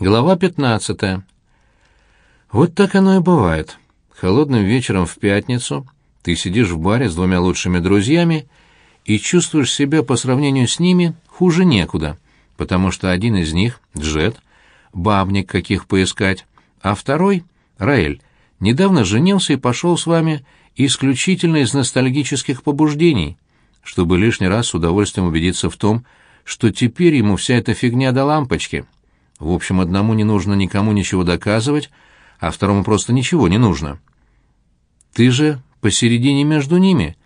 Глава 15. Вот так оно и бывает. Холодным вечером в пятницу ты сидишь в баре с двумя лучшими друзьями и чувствуешь себя по сравнению с ними хуже некуда, потому что один из них — Джет, бабник каких поискать, а второй — Раэль, недавно женился и пошел с вами исключительно из ностальгических побуждений, чтобы лишний раз с удовольствием убедиться в том, что теперь ему вся эта фигня до лампочки — в общем, одному не нужно никому ничего доказывать, а второму просто ничего не нужно. Ты же посередине между ними,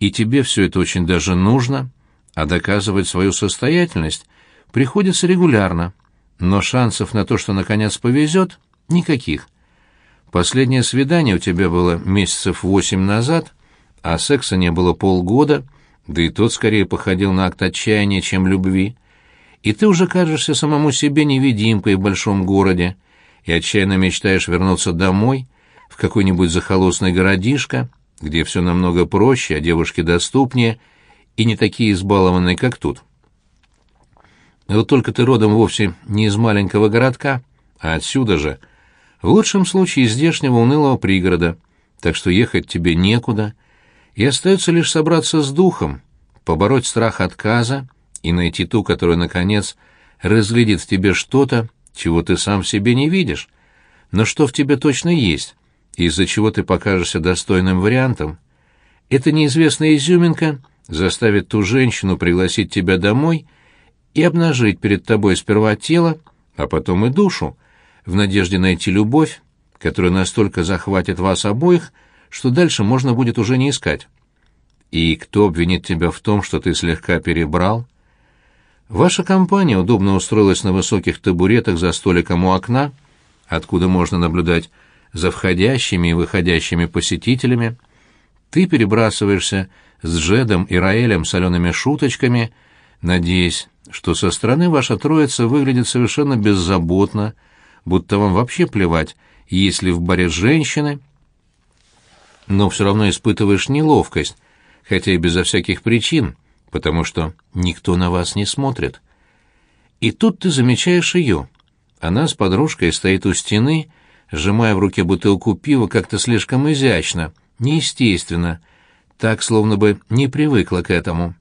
и тебе все это очень даже нужно, а доказывать свою состоятельность приходится регулярно, но шансов на то, что наконец повезет, никаких. Последнее свидание у тебя было месяцев восемь назад, а секса не было полгода, да и тот скорее походил на акт отчаяния, чем любви и ты уже кажешься самому себе невидимкой в большом городе и отчаянно мечтаешь вернуться домой, в какой-нибудь захолустный городишко, где все намного проще, а девушки доступнее и не такие избалованные, как тут. Вот только ты родом вовсе не из маленького городка, а отсюда же, в лучшем случае из здешнего унылого пригорода, так что ехать тебе некуда, и остается лишь собраться с духом, побороть страх отказа и найти ту, которая, наконец, разглядит в тебе что-то, чего ты сам в себе не видишь, но что в тебе точно есть, из-за чего ты покажешься достойным вариантом. Эта неизвестная изюминка заставит ту женщину пригласить тебя домой и обнажить перед тобой сперва тело, а потом и душу, в надежде найти любовь, которая настолько захватит вас обоих, что дальше можно будет уже не искать. И кто обвинит тебя в том, что ты слегка перебрал? Ваша компания удобно устроилась на высоких табуретах за столиком у окна, откуда можно наблюдать за входящими и выходящими посетителями. Ты перебрасываешься с Джедом и Раэлем солеными шуточками, надеясь, что со стороны ваша троица выглядит совершенно беззаботно, будто вам вообще плевать, есть ли в баре женщины, но все равно испытываешь неловкость, хотя и безо всяких причин — потому что никто на вас не смотрит. И тут ты замечаешь ее. Она с подружкой стоит у стены, сжимая в руке бутылку пива как-то слишком изящно, неестественно, так, словно бы не привыкла к этому.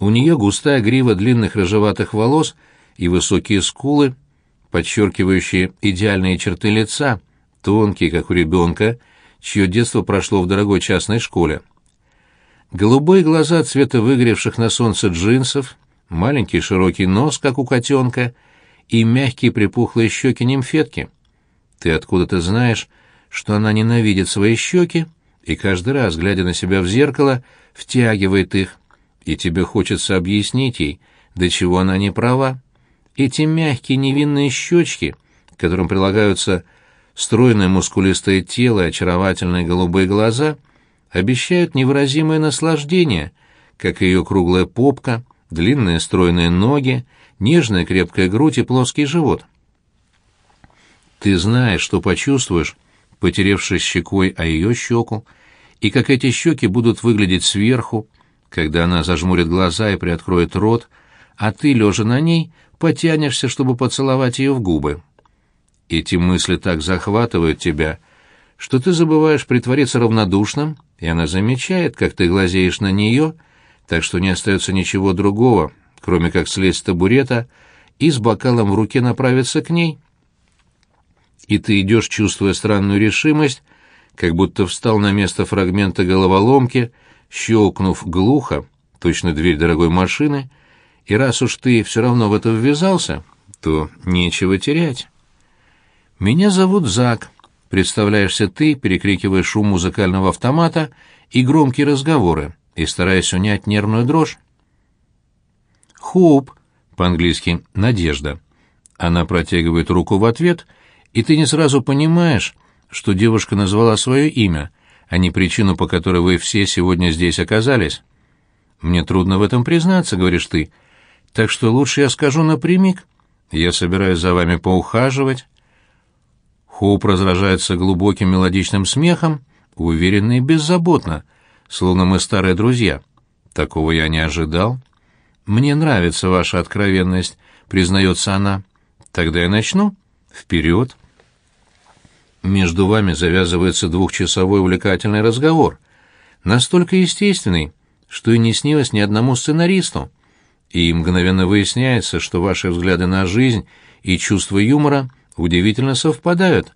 У нее густая грива длинных рыжеватых волос и высокие скулы, подчеркивающие идеальные черты лица, тонкие, как у ребенка, чье детство прошло в дорогой частной школе. Голубые глаза цвета выгоревших на солнце джинсов, маленький широкий нос, как у котенка, и мягкие припухлые щеки нимфетки. Ты откуда-то знаешь, что она ненавидит свои щеки, и каждый раз, глядя на себя в зеркало, втягивает их, и тебе хочется объяснить ей, до чего она не права. Эти мягкие невинные щечки, которым прилагаются стройное мускулистое тело и очаровательные голубые глаза — обещают невыразимое наслаждение, как ее круглая попка, длинные стройные ноги, нежная крепкая грудь и плоский живот. Ты знаешь, что почувствуешь, потеревшись щекой о ее щеку, и как эти щеки будут выглядеть сверху, когда она зажмурит глаза и приоткроет рот, а ты, лежа на ней, потянешься, чтобы поцеловать ее в губы. Эти мысли так захватывают тебя, что ты забываешь притвориться равнодушным и она замечает, как ты глазеешь на нее, так что не остается ничего другого, кроме как слезть с табурета и с бокалом в руке направиться к ней. И ты идешь, чувствуя странную решимость, как будто встал на место фрагмента головоломки, щелкнув глухо, точно дверь дорогой машины, и раз уж ты все равно в это ввязался, то нечего терять. «Меня зовут Зак», представляешься ты, перекрикивая шум музыкального автомата и громкие разговоры, и стараясь унять нервную дрожь. «Хоуп», по-английски «надежда». Она протягивает руку в ответ, и ты не сразу понимаешь, что девушка назвала свое имя, а не причину, по которой вы все сегодня здесь оказались. «Мне трудно в этом признаться», — говоришь ты, — «так что лучше я скажу напрямик. Я собираюсь за вами поухаживать». Хоуп разражается глубоким мелодичным смехом, уверенно и беззаботно, словно мы старые друзья. Такого я не ожидал. «Мне нравится ваша откровенность», — признается она. Тогда я начну. Вперед. Между вами завязывается двухчасовой увлекательный разговор. Настолько естественный, что и не снилось ни одному сценаристу. И мгновенно выясняется, что ваши взгляды на жизнь и чувство юмора удивительно совпадают.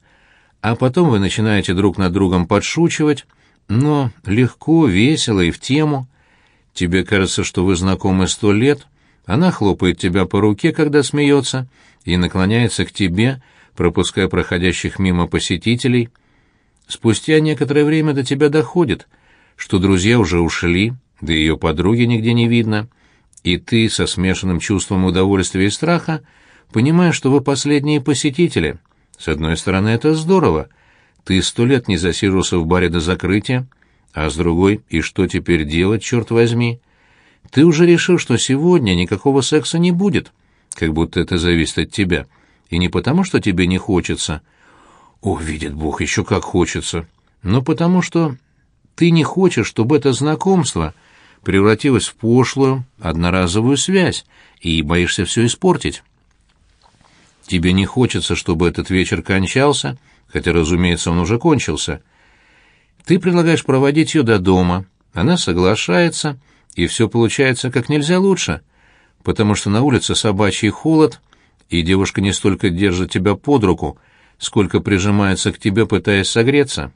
А потом вы начинаете друг над другом подшучивать, но легко, весело и в тему. Тебе кажется, что вы знакомы сто лет, она хлопает тебя по руке, когда смеется, и наклоняется к тебе, пропуская проходящих мимо посетителей. Спустя некоторое время до тебя доходит, что друзья уже ушли, да ее подруги нигде не видно, и ты со смешанным чувством удовольствия и страха понимаешь, что вы последние посетители. С одной стороны, это здорово. Ты сто лет не засиживался в баре до закрытия, а с другой, и что теперь делать, черт возьми? Ты уже решил, что сегодня никакого секса не будет, как будто это зависит от тебя. И не потому, что тебе не хочется. О, видит Бог, еще как хочется. Но потому что ты не хочешь, чтобы это знакомство превратилось в пошлую, одноразовую связь, и боишься все испортить. Тебе не хочется, чтобы этот вечер кончался, хотя, разумеется, он уже кончился. Ты предлагаешь проводить ее до дома, она соглашается, и все получается как нельзя лучше, потому что на улице собачий холод, и девушка не столько держит тебя под руку, сколько прижимается к тебе, пытаясь согреться.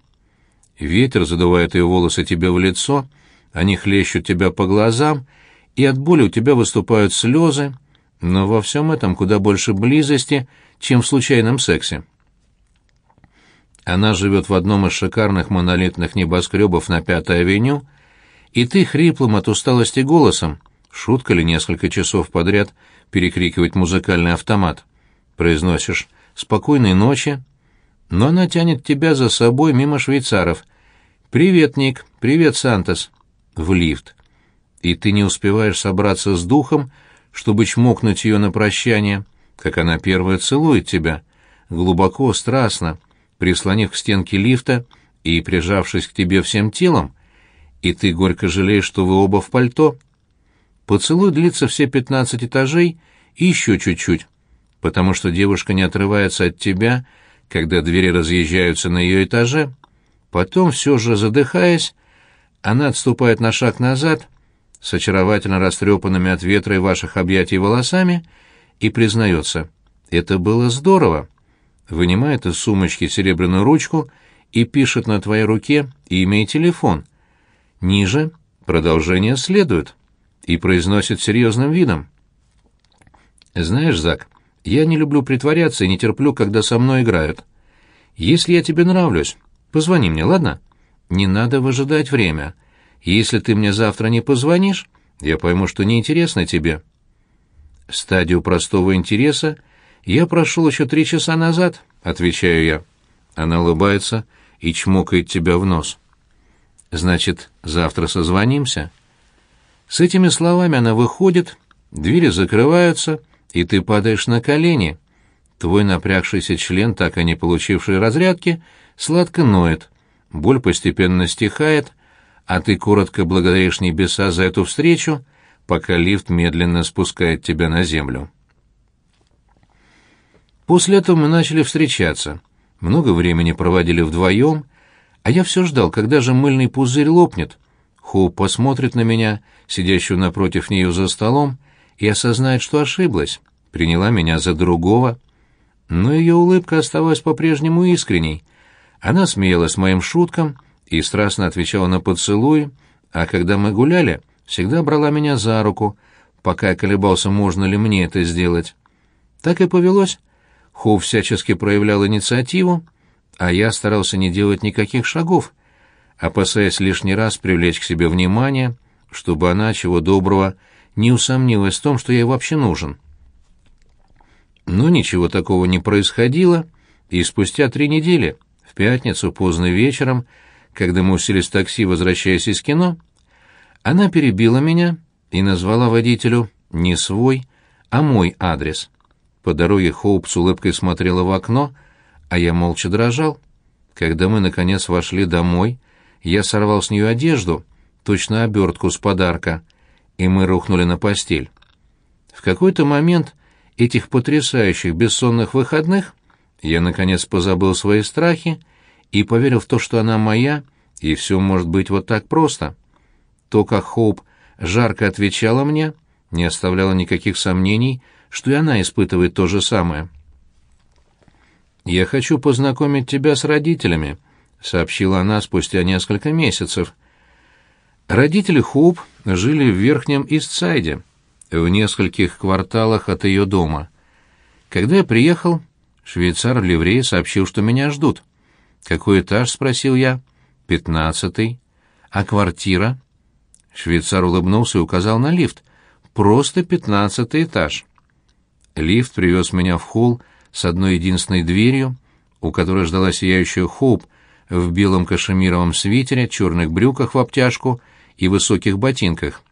Ветер задувает ее волосы тебе в лицо, они хлещут тебя по глазам, и от боли у тебя выступают слезы, но во всем этом куда больше близости, чем в случайном сексе. Она живет в одном из шикарных монолитных небоскребов на Пятой авеню, и ты хриплым от усталости голосом, шутка ли несколько часов подряд перекрикивать музыкальный автомат, произносишь «спокойной ночи», но она тянет тебя за собой мимо швейцаров. «Привет, Ник! Привет, Сантос!» В лифт. И ты не успеваешь собраться с духом, чтобы чмокнуть ее на прощание, как она первая целует тебя, глубоко, страстно, прислонив к стенке лифта и прижавшись к тебе всем телом, и ты горько жалеешь, что вы оба в пальто. Поцелуй длится все пятнадцать этажей и еще чуть-чуть, потому что девушка не отрывается от тебя, когда двери разъезжаются на ее этаже. Потом, все же задыхаясь, она отступает на шаг назад, с очаровательно растрепанными от ветра и ваших объятий волосами, и признается, «Это было здорово», вынимает из сумочки серебряную ручку и пишет на твоей руке имя и телефон. Ниже продолжение следует и произносит серьезным видом. «Знаешь, Зак, я не люблю притворяться и не терплю, когда со мной играют. Если я тебе нравлюсь, позвони мне, ладно? Не надо выжидать время. Если ты мне завтра не позвонишь, я пойму, что неинтересно тебе». Стадию простого интереса я прошел еще три часа назад, отвечаю я. Она улыбается и чмокает тебя в нос. Значит, завтра созвонимся? С этими словами она выходит, двери закрываются, и ты падаешь на колени. Твой напрягшийся член, так и не получивший разрядки, сладко ноет. Боль постепенно стихает, а ты коротко благодаришь небеса за эту встречу, пока лифт медленно спускает тебя на землю. После этого мы начали встречаться. Много времени проводили вдвоем, а я все ждал, когда же мыльный пузырь лопнет. Хоуп посмотрит на меня, сидящую напротив нее за столом, и осознает, что ошиблась, приняла меня за другого. Но ее улыбка оставалась по-прежнему искренней. Она смеялась моим шуткам и страстно отвечала на поцелуи, а когда мы гуляли, всегда брала меня за руку, пока я колебался, можно ли мне это сделать. Так и повелось. Хоуп всячески проявлял инициативу, а я старался не делать никаких шагов, опасаясь лишний раз привлечь к себе внимание, чтобы она, чего доброго, не усомнилась в том, что ей вообще нужен. Но ничего такого не происходило, и спустя три недели, в пятницу поздно вечером, когда мы уселись в такси, возвращаясь из кино, она перебила меня и назвала водителю не свой, а мой адрес. По дороге Хоуп с улыбкой смотрела в окно — а я молча дрожал. Когда мы, наконец, вошли домой, я сорвал с нее одежду, точно обертку с подарка, и мы рухнули на постель. В какой-то момент этих потрясающих бессонных выходных я, наконец, позабыл свои страхи и поверил в то, что она моя, и все может быть вот так просто. То, как Хоуп жарко отвечала мне, не оставляло никаких сомнений, что и она испытывает то же самое. «Я хочу познакомить тебя с родителями», — сообщила она спустя несколько месяцев. Родители Хоуп жили в Верхнем Истсайде, в нескольких кварталах от ее дома. Когда я приехал, швейцар в сообщил, что меня ждут. «Какой этаж?» — спросил я. «Пятнадцатый». «А квартира?» Швейцар улыбнулся и указал на лифт. «Просто пятнадцатый этаж». Лифт привез меня в холл с одной единственной дверью, у которой ждала сияющая Хоуп в белом кашемировом свитере, черных брюках в обтяжку и высоких ботинках.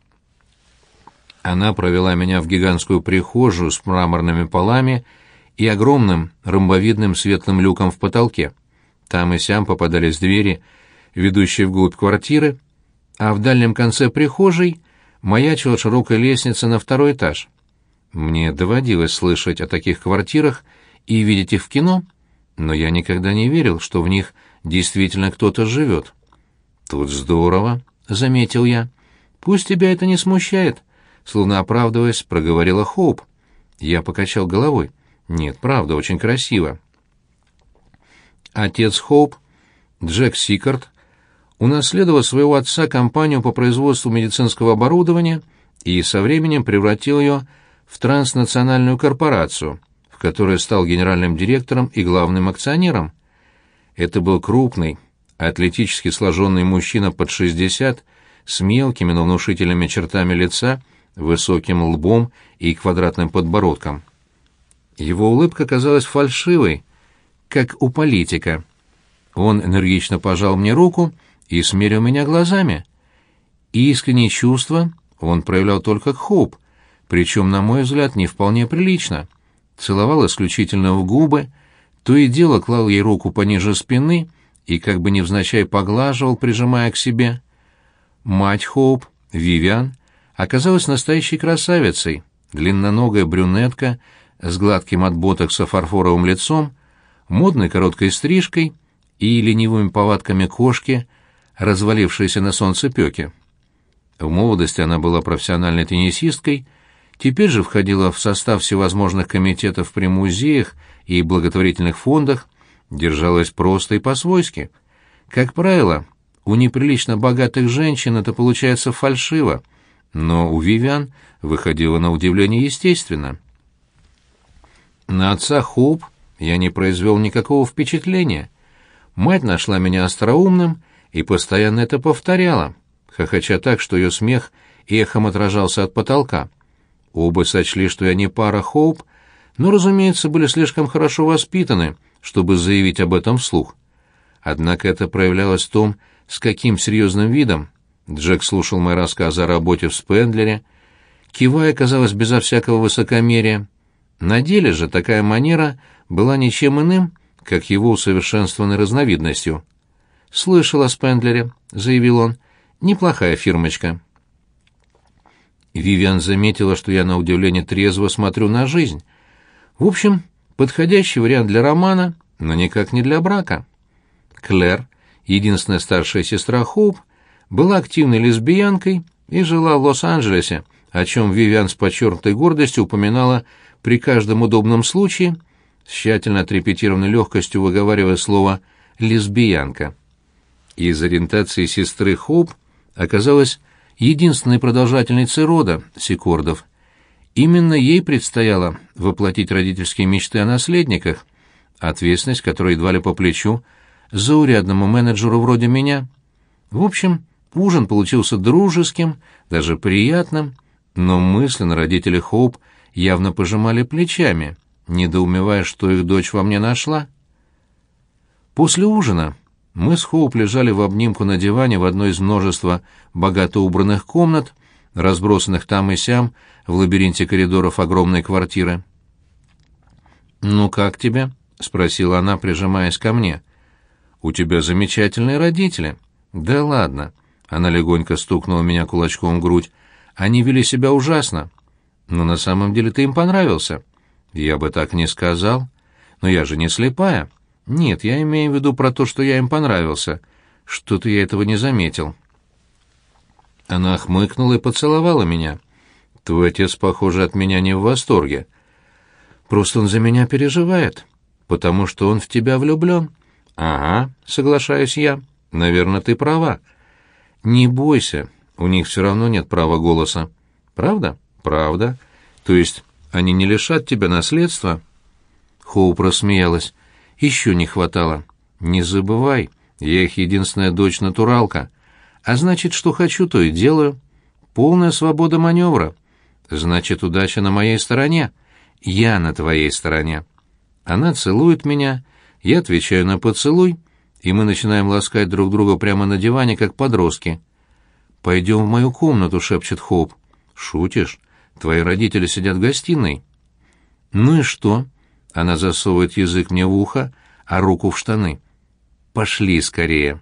Она провела меня в гигантскую прихожую с мраморными полами и огромным ромбовидным светлым люком в потолке. Там и сям попадались двери, ведущие вглубь квартиры, а в дальнем конце прихожей маячила широкая лестница на второй этаж. Мне доводилось слышать о таких квартирах и видеть их в кино, но я никогда не верил, что в них действительно кто-то живет. «Тут здорово», — заметил я. «Пусть тебя это не смущает», — словно оправдываясь, проговорила Хоуп. Я покачал головой. «Нет, правда, очень красиво». Отец Хоуп, Джек Сикарт, унаследовал своего отца компанию по производству медицинского оборудования и со временем превратил ее в транснациональную корпорацию, в которой стал генеральным директором и главным акционером. Это был крупный, атлетически сложенный мужчина под 60 с мелкими, но внушительными чертами лица, высоким лбом и квадратным подбородком. Его улыбка казалась фальшивой, как у политика. Он энергично пожал мне руку и смерил меня глазами. Искренние чувства он проявлял только к Хоуп, причем, на мой взгляд, не вполне прилично. Целовал исключительно в губы, то и дело клал ей руку пониже спины и как бы невзначай поглаживал, прижимая к себе. Мать Хоуп, Вивиан, оказалась настоящей красавицей, длинноногая брюнетка с гладким от ботокса фарфоровым лицом, модной короткой стрижкой и ленивыми повадками кошки, развалившейся на солнцепёке. В молодости она была профессиональной теннисисткой, теперь же входила в состав всевозможных комитетов при музеях и благотворительных фондах, держалась просто и по-свойски. Как правило, у неприлично богатых женщин это получается фальшиво, но у Вивиан выходило на удивление естественно. На отца Хоуп я не произвел никакого впечатления. Мать нашла меня остроумным и постоянно это повторяла, хохоча так, что ее смех эхом отражался от потолка. Оба сочли, что я не пара Хоуп, но, разумеется, были слишком хорошо воспитаны, чтобы заявить об этом вслух. Однако это проявлялось в том, с каким серьезным видом Джек слушал мои рассказы о работе в Спендлере, кивая, казалось, безо всякого высокомерия. На деле же такая манера была ничем иным, как его усовершенствованной разновидностью. «Слышал о Спендлере», — заявил он. «Неплохая фирмочка». Вивиан заметила, что я на удивление трезво смотрю на жизнь. В общем, подходящий вариант для романа, но никак не для брака. Клэр, единственная старшая сестра Хоуп, была активной лесбиянкой и жила в Лос-Анджелесе, о чем Вивиан с подчеркнутой гордостью упоминала при каждом удобном случае, тщательно отрепетированной легкостью выговаривая слово «лесбиянка». Из ориентации сестры Хоуп оказалась единственной продолжательницей рода Секордов. Именно ей предстояло воплотить родительские мечты о наследниках, ответственность, которая едва ли по плечу заурядному менеджеру вроде меня. В общем, ужин получился дружеским, даже приятным, но мысленно родители Хоуп явно пожимали плечами, недоумевая, что их дочь во мне нашла. После ужина мы с Хоуп лежали в обнимку на диване в одной из множества богато убранных комнат, разбросанных там и сям в лабиринте коридоров огромной квартиры. «Ну как тебе?» — спросила она, прижимаясь ко мне. «У тебя замечательные родители». «Да ладно». Она легонько стукнула меня кулачком в грудь. «Они вели себя ужасно. Но на самом деле ты им понравился. Я бы так не сказал. Но я же не слепая. Нет, я имею в виду про то, что я им понравился. Что-то я этого не заметил. Она хмыкнула и поцеловала меня. Твой отец, похоже, от меня не в восторге. Просто он за меня переживает, потому что он в тебя влюблен. Ага, соглашаюсь я. Наверное, ты права. Не бойся, у них все равно нет права голоса. Правда? Правда. То есть они не лишат тебя наследства? Хоуп рассмеялась. Еще не хватало. Не забывай, я их единственная дочь-натуралка. А значит, что хочу, то и делаю. Полная свобода маневра. Значит, удача на моей стороне. Я на твоей стороне. Она целует меня, я отвечаю на поцелуй, и мы начинаем ласкать друг друга прямо на диване, как подростки. «Пойдем в мою комнату», — шепчет Хоуп. «Шутишь? Твои родители сидят в гостиной». «Ну и что?» Она засовывает язык мне в ухо, а руку в штаны. «Пошли скорее».